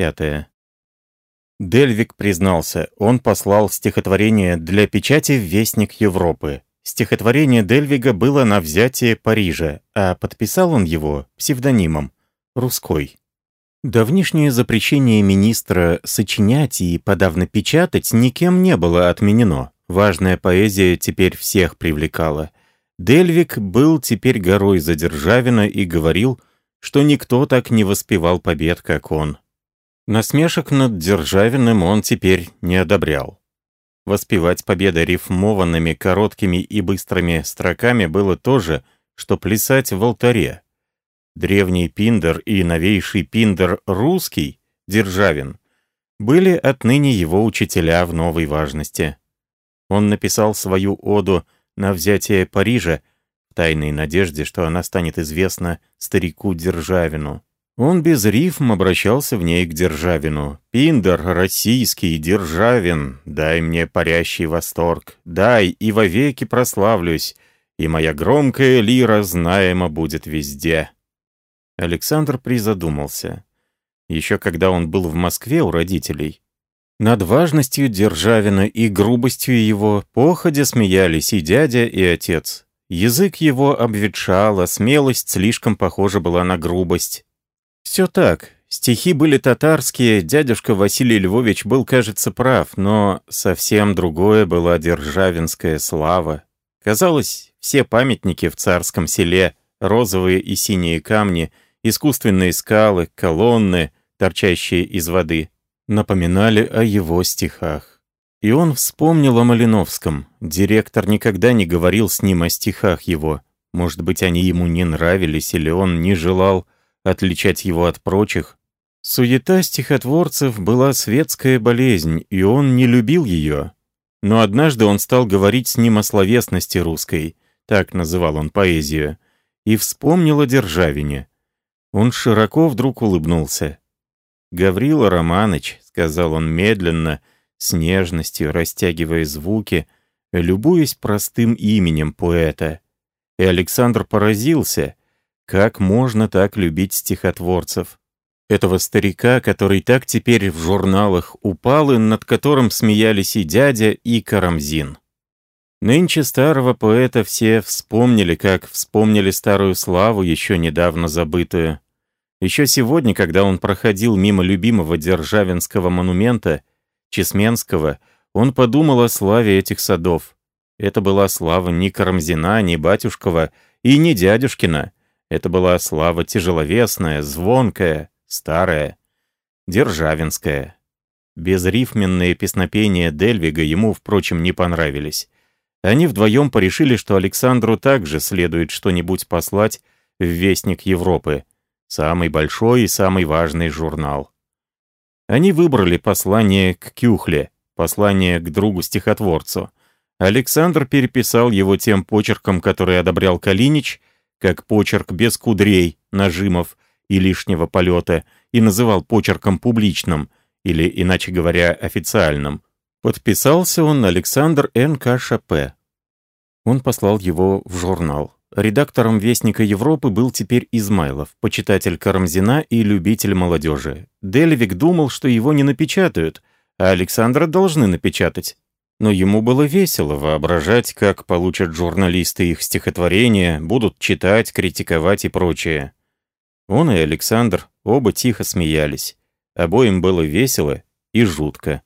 Пятое. Дельвик признался, он послал стихотворение для печати в Вестник Европы. Стихотворение Дельвига было на взятие Парижа, а подписал он его псевдонимом «Русской». Давнишнее запрещение министра сочинять и подавно печатать никем не было отменено. Важная поэзия теперь всех привлекала. Дельвик был теперь горой за Державина и говорил, что никто так не воспевал побед, как он. Насмешек над Державиным он теперь не одобрял. Воспевать победы рифмованными, короткими и быстрыми строками было то же, что плясать в алтаре. Древний Пиндер и новейший Пиндер русский, Державин, были отныне его учителя в новой важности. Он написал свою оду на взятие Парижа в тайной надежде, что она станет известна старику Державину. Он без рифм обращался в ней к Державину. «Пиндер, российский, Державин, дай мне парящий восторг, дай, и вовеки прославлюсь, и моя громкая лира знаема будет везде». Александр призадумался. Еще когда он был в Москве у родителей, над важностью Державина и грубостью его походя смеялись и дядя, и отец. Язык его обветшал, а смелость слишком похожа была на грубость. Все так. Стихи были татарские, дядюшка Василий Львович был, кажется, прав, но совсем другое была державинская слава. Казалось, все памятники в царском селе, розовые и синие камни, искусственные скалы, колонны, торчащие из воды, напоминали о его стихах. И он вспомнил о Малиновском. Директор никогда не говорил с ним о стихах его. Может быть, они ему не нравились, или он не желал отличать его от прочих. Суета стихотворцев была светская болезнь, и он не любил ее. Но однажды он стал говорить с ним о словесности русской, так называл он поэзию, и вспомнил о Державине. Он широко вдруг улыбнулся. «Гаврила Романыч», — сказал он медленно, с нежностью растягивая звуки, любуясь простым именем поэта. И Александр поразился — как можно так любить стихотворцев? Этого старика, который так теперь в журналах упал и над которым смеялись и дядя, и Карамзин. Нынче старого поэта все вспомнили, как вспомнили старую славу, еще недавно забытую. Еще сегодня, когда он проходил мимо любимого Державинского монумента, Чесменского, он подумал о славе этих садов. Это была слава ни Карамзина, ни Батюшкова и ни Дядюшкина. Это была слава тяжеловесная, звонкая, старая, державинская. Безрифменные песнопения Дельвига ему, впрочем, не понравились. Они вдвоем порешили, что Александру также следует что-нибудь послать в Вестник Европы, самый большой и самый важный журнал. Они выбрали послание к Кюхле, послание к другу-стихотворцу. Александр переписал его тем почерком, который одобрял Калинич, как почерк без кудрей, нажимов и лишнего полета, и называл почерком публичным, или, иначе говоря, официальным. Подписался он Александр Н.К.Ш.П. Он послал его в журнал. Редактором «Вестника Европы» был теперь Измайлов, почитатель Карамзина и любитель молодежи. Дельвик думал, что его не напечатают, а Александра должны напечатать но ему было весело воображать, как получат журналисты их стихотворения, будут читать, критиковать и прочее. Он и Александр оба тихо смеялись. Обоим было весело и жутко.